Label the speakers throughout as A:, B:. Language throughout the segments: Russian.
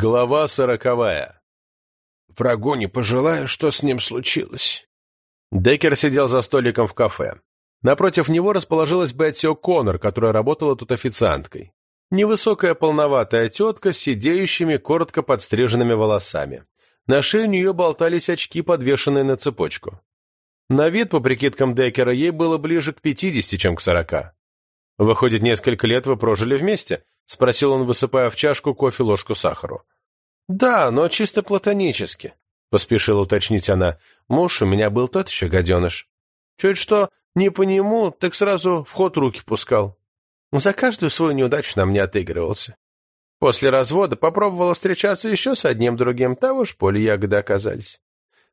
A: Глава сороковая.
B: Врагу не пожелаю, что с ним случилось.
A: Деккер сидел за столиком в кафе. Напротив него расположилась Бетси О'Коннор, которая работала тут официанткой. Невысокая полноватая тетка с сидеющими, коротко подстриженными волосами. На шее у нее болтались очки, подвешенные на цепочку. На вид, по прикидкам Деккера, ей было ближе к пятидесяти, чем к сорока. «Выходит, несколько лет вы прожили вместе?» — спросил он, высыпая в чашку кофе ложку сахару.
B: «Да, но чисто платонически», — поспешила уточнить она. «Муж у меня был тот еще гаденыш. Чуть что не по нему, так сразу в ход руки пускал. За каждую свою неудачу на мне отыгрывался. После развода попробовала встречаться еще с одним другим, того ж поле ягоды оказались.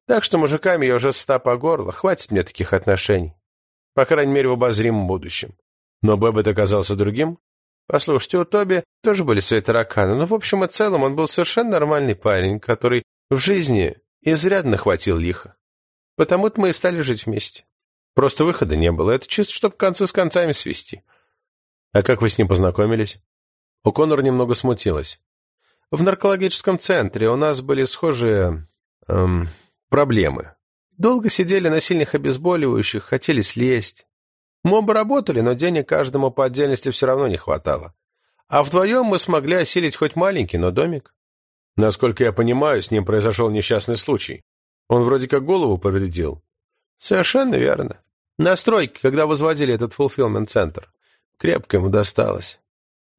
B: Так что мужиками я уже ста по горло, хватит мне таких отношений. По крайней мере, в обозримом будущем.
A: Но Бэббет оказался другим?
B: Послушайте, у Тоби тоже были свои тараканы, но в общем и целом он был совершенно нормальный парень, который в жизни изрядно хватил лихо. Потому-то мы и стали жить вместе. Просто выхода не было, это чисто, чтобы концы с концами свести.
A: А как вы с ним познакомились? У Коннор немного смутилась.
B: В наркологическом центре у нас были схожие... Эм, проблемы. Долго сидели на сильных обезболивающих, хотели слезть. Мы оба работали, но денег каждому по отдельности все равно не хватало. А вдвоем мы смогли осилить хоть маленький, но домик.
A: Насколько я понимаю, с ним произошел несчастный случай. Он вроде как голову повредил.
B: Совершенно верно. На стройке, когда возводили этот фулфилмент-центр. Крепко ему досталось.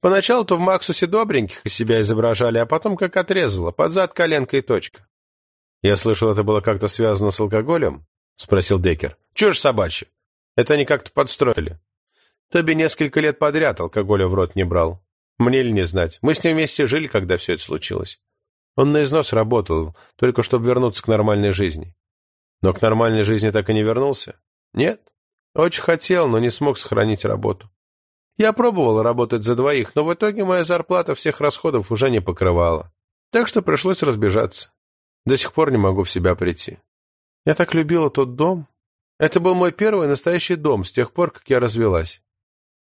B: Поначалу-то в Максусе добреньких из себя изображали, а потом как отрезало, под зад коленка и точка.
A: «Я слышал, это было как-то связано с алкоголем?» — спросил Деккер.
B: «Чушь собачья. Это они как-то подстроили. Тоби несколько лет подряд алкоголя в рот не брал. Мне ли не знать. Мы с ним вместе жили, когда все это случилось. Он на износ работал, только чтобы вернуться к нормальной жизни.
A: Но к нормальной жизни так и не вернулся?
B: Нет. Очень хотел, но не смог сохранить работу. Я пробовал работать за двоих, но в итоге моя зарплата всех расходов уже не покрывала. Так что пришлось разбежаться. До сих пор не могу в себя прийти. Я так любила тот дом. Это был мой первый настоящий дом с тех пор, как я развелась.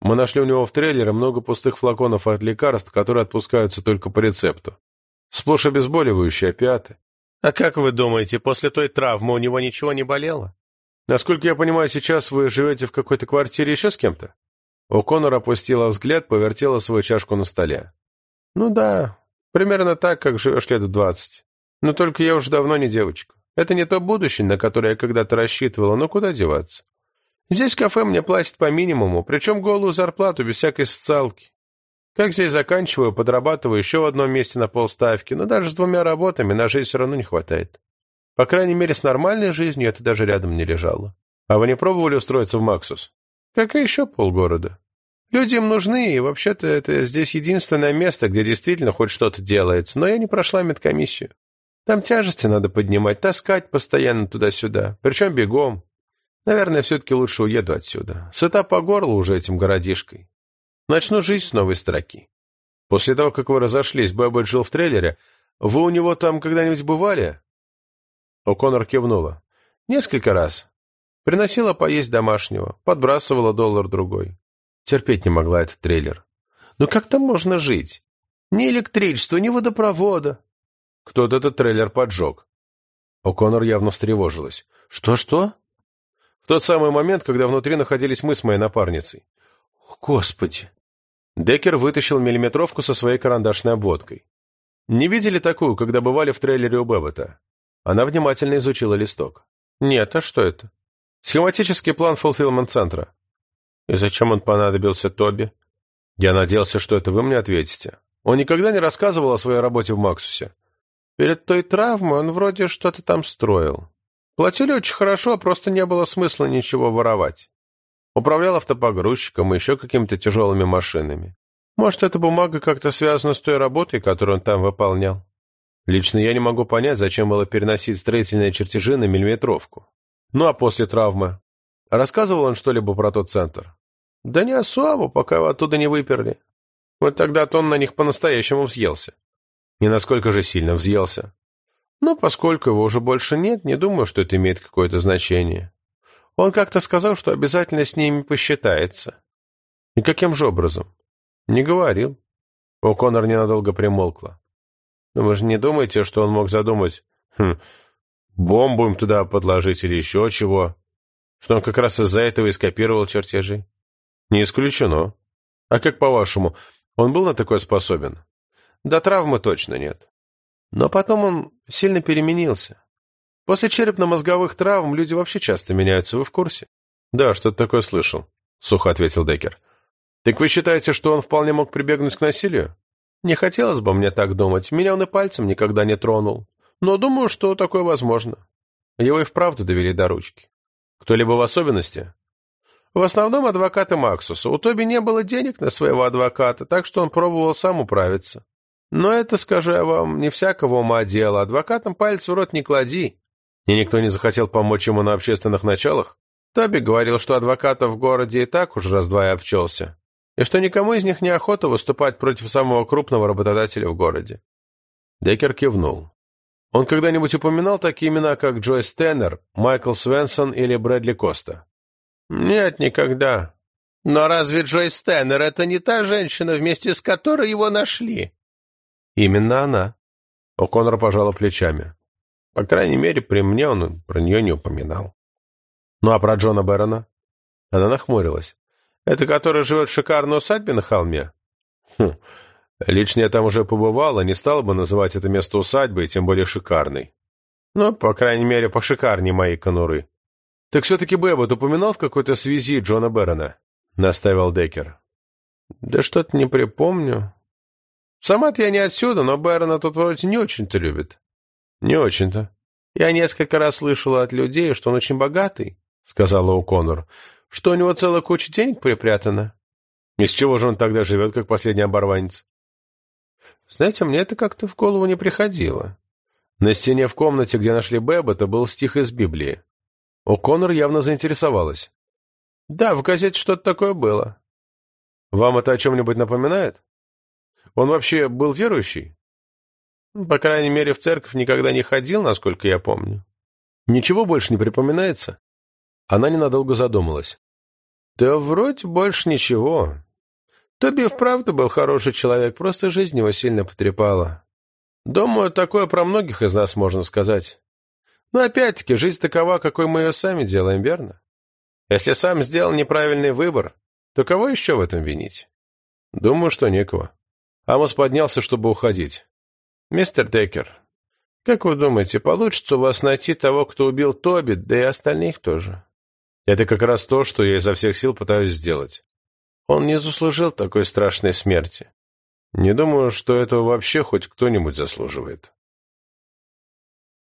A: Мы нашли у него в трейлере много пустых флаконов от лекарств, которые отпускаются только по рецепту. Сплошь обезболивающие, опиаты.
B: А как вы думаете, после той травмы у него ничего не болело?
A: Насколько я понимаю, сейчас вы живете в какой-то квартире еще с кем-то? О'Коннор опустила взгляд, повертела свою чашку на столе.
B: Ну да, примерно так, как живешь лет двадцать. Но только я уже давно не девочка. Это не то будущее, на которое я когда-то рассчитывала, но куда деваться? Здесь кафе мне платят по минимуму, причем голую зарплату, без всякой социалки. Как здесь заканчиваю, подрабатываю еще в одном месте на полставки, но даже с двумя работами на жизнь все равно не хватает. По крайней мере, с нормальной жизнью это даже рядом не лежало.
A: А вы не пробовали устроиться в Максус?
B: Как и еще полгорода. Люди им нужны, и вообще-то это здесь единственное место, где действительно хоть что-то делается, но я не прошла медкомиссию. Там тяжести надо поднимать, таскать постоянно туда-сюда, причем бегом. Наверное, все-таки лучше уеду отсюда. Сыта по горло уже этим городишкой. Начну жизнь с новой строки.
A: После того, как вы разошлись, Бэббет жил в трейлере, вы у него там когда-нибудь бывали?
B: О'Коннор кивнула. Несколько раз. Приносила поесть домашнего, подбрасывала доллар-другой. Терпеть не могла этот трейлер. Но как там можно жить? Ни электричества, ни водопровода.
A: Кто-то этот трейлер поджег.
B: О'Коннор явно встревожилась. «Что-что?»
A: В тот самый момент, когда внутри находились мы с моей напарницей.
B: «Господи!»
A: Деккер вытащил миллиметровку со своей карандашной обводкой. «Не видели такую, когда бывали в трейлере у Бэббета?» Она внимательно изучила листок.
B: «Нет, а что это?»
A: «Схематический план фулфилмент-центра».
B: «И зачем он понадобился Тоби?»
A: «Я надеялся, что это вы мне ответите. Он никогда не рассказывал о своей работе в Максусе.
B: Перед той травмой он вроде что-то там строил. Платили очень хорошо, просто не было смысла ничего воровать. Управлял автопогрузчиком и еще какими-то тяжелыми машинами. Может, эта бумага как-то связана с той работой, которую он там выполнял?
A: Лично я не могу понять, зачем было переносить строительные чертежи на миллиметровку. Ну а после травмы? Рассказывал он что-либо про тот центр?
B: Да не особо, пока его оттуда не выперли. Вот тогда-то он на них по-настоящему взъелся.
A: И насколько же сильно взъелся?
B: Ну, поскольку его уже больше нет, не думаю, что это имеет какое-то значение. Он как-то сказал, что обязательно с ними посчитается.
A: И каким же образом?
B: Не говорил.
A: О'Коннор ненадолго примолкла. Но вы же не думаете, что он мог задумать, хм, бомбу им туда подложить или еще чего? Что он как раз из-за этого и скопировал чертежи? Не исключено. А как по-вашему, он был на такое способен? До травмы точно нет. Но потом он сильно переменился. После черепно-мозговых травм люди вообще часто меняются, вы в курсе? Да, что-то такое слышал, сухо ответил Деккер. Так вы считаете, что он вполне мог прибегнуть к насилию? Не хотелось бы мне так думать. Меня он и пальцем никогда не тронул. Но думаю, что такое возможно. Его и вправду довели до ручки. Кто-либо в особенности? В основном адвокаты Максуса. У Тоби не было денег на своего адвоката, так что он пробовал сам управиться. Но это, скажу я вам, не всякого ума дело. Адвокатам палец в рот не клади. И никто не захотел помочь ему на общественных началах? Тоби говорил, что адвокатов в городе и так уж раз-два и обчелся и что никому из них не охота выступать против самого крупного работодателя в городе. Деккер кивнул. Он когда-нибудь упоминал такие имена, как Джойс Теннер, Майкл Свенсон или Брэдли Коста? Нет, никогда. Но разве Джойс Теннер — это не та женщина, вместе с которой его нашли? Именно она. О'Коннор пожала плечами. По крайней мере, при мне он про нее не упоминал. Ну а про Джона Бэрона? Она нахмурилась. Это который живет в шикарной усадьбе на холме? Хм, лично я там уже побывал, не стал бы называть это место усадьбой, тем более шикарной. Ну, по крайней мере, пошикарнее моей конуры. Так все-таки Бэббот упоминал в какой-то связи Джона Бэрона? Наставил Деккер. Да что-то не припомню. Сама-то я не отсюда, но Бэрона тут вроде не очень-то любит. Не очень-то. Я несколько раз слышала от людей, что он очень богатый, сказала О'Коннор что у него целая куча денег припрятана. Из чего же он тогда живет, как последний оборванец? Знаете, мне это как-то в голову не приходило. На стене в комнате, где нашли Бэббета, был стих из Библии. О'Коннор явно заинтересовалась. Да, в газете что-то такое было. Вам это о чем-нибудь напоминает? Он вообще был верующий? По крайней мере, в церковь никогда не ходил, насколько я помню. Ничего больше не припоминается? Она ненадолго задумалась. «Да вроде больше ничего. Тоби вправду был хороший человек, просто жизнь его сильно потрепала. Думаю, такое про многих из нас можно сказать. Но опять-таки, жизнь такова, какой мы ее сами делаем, верно? Если сам сделал неправильный выбор, то кого еще в этом винить? Думаю, что некого. Амос поднялся, чтобы уходить. «Мистер Деккер, как вы думаете, получится у вас найти того, кто убил Тоби, да и остальных тоже?» Это как раз то, что я изо всех сил пытаюсь сделать. Он не заслужил такой страшной смерти. Не думаю, что этого вообще хоть кто-нибудь заслуживает.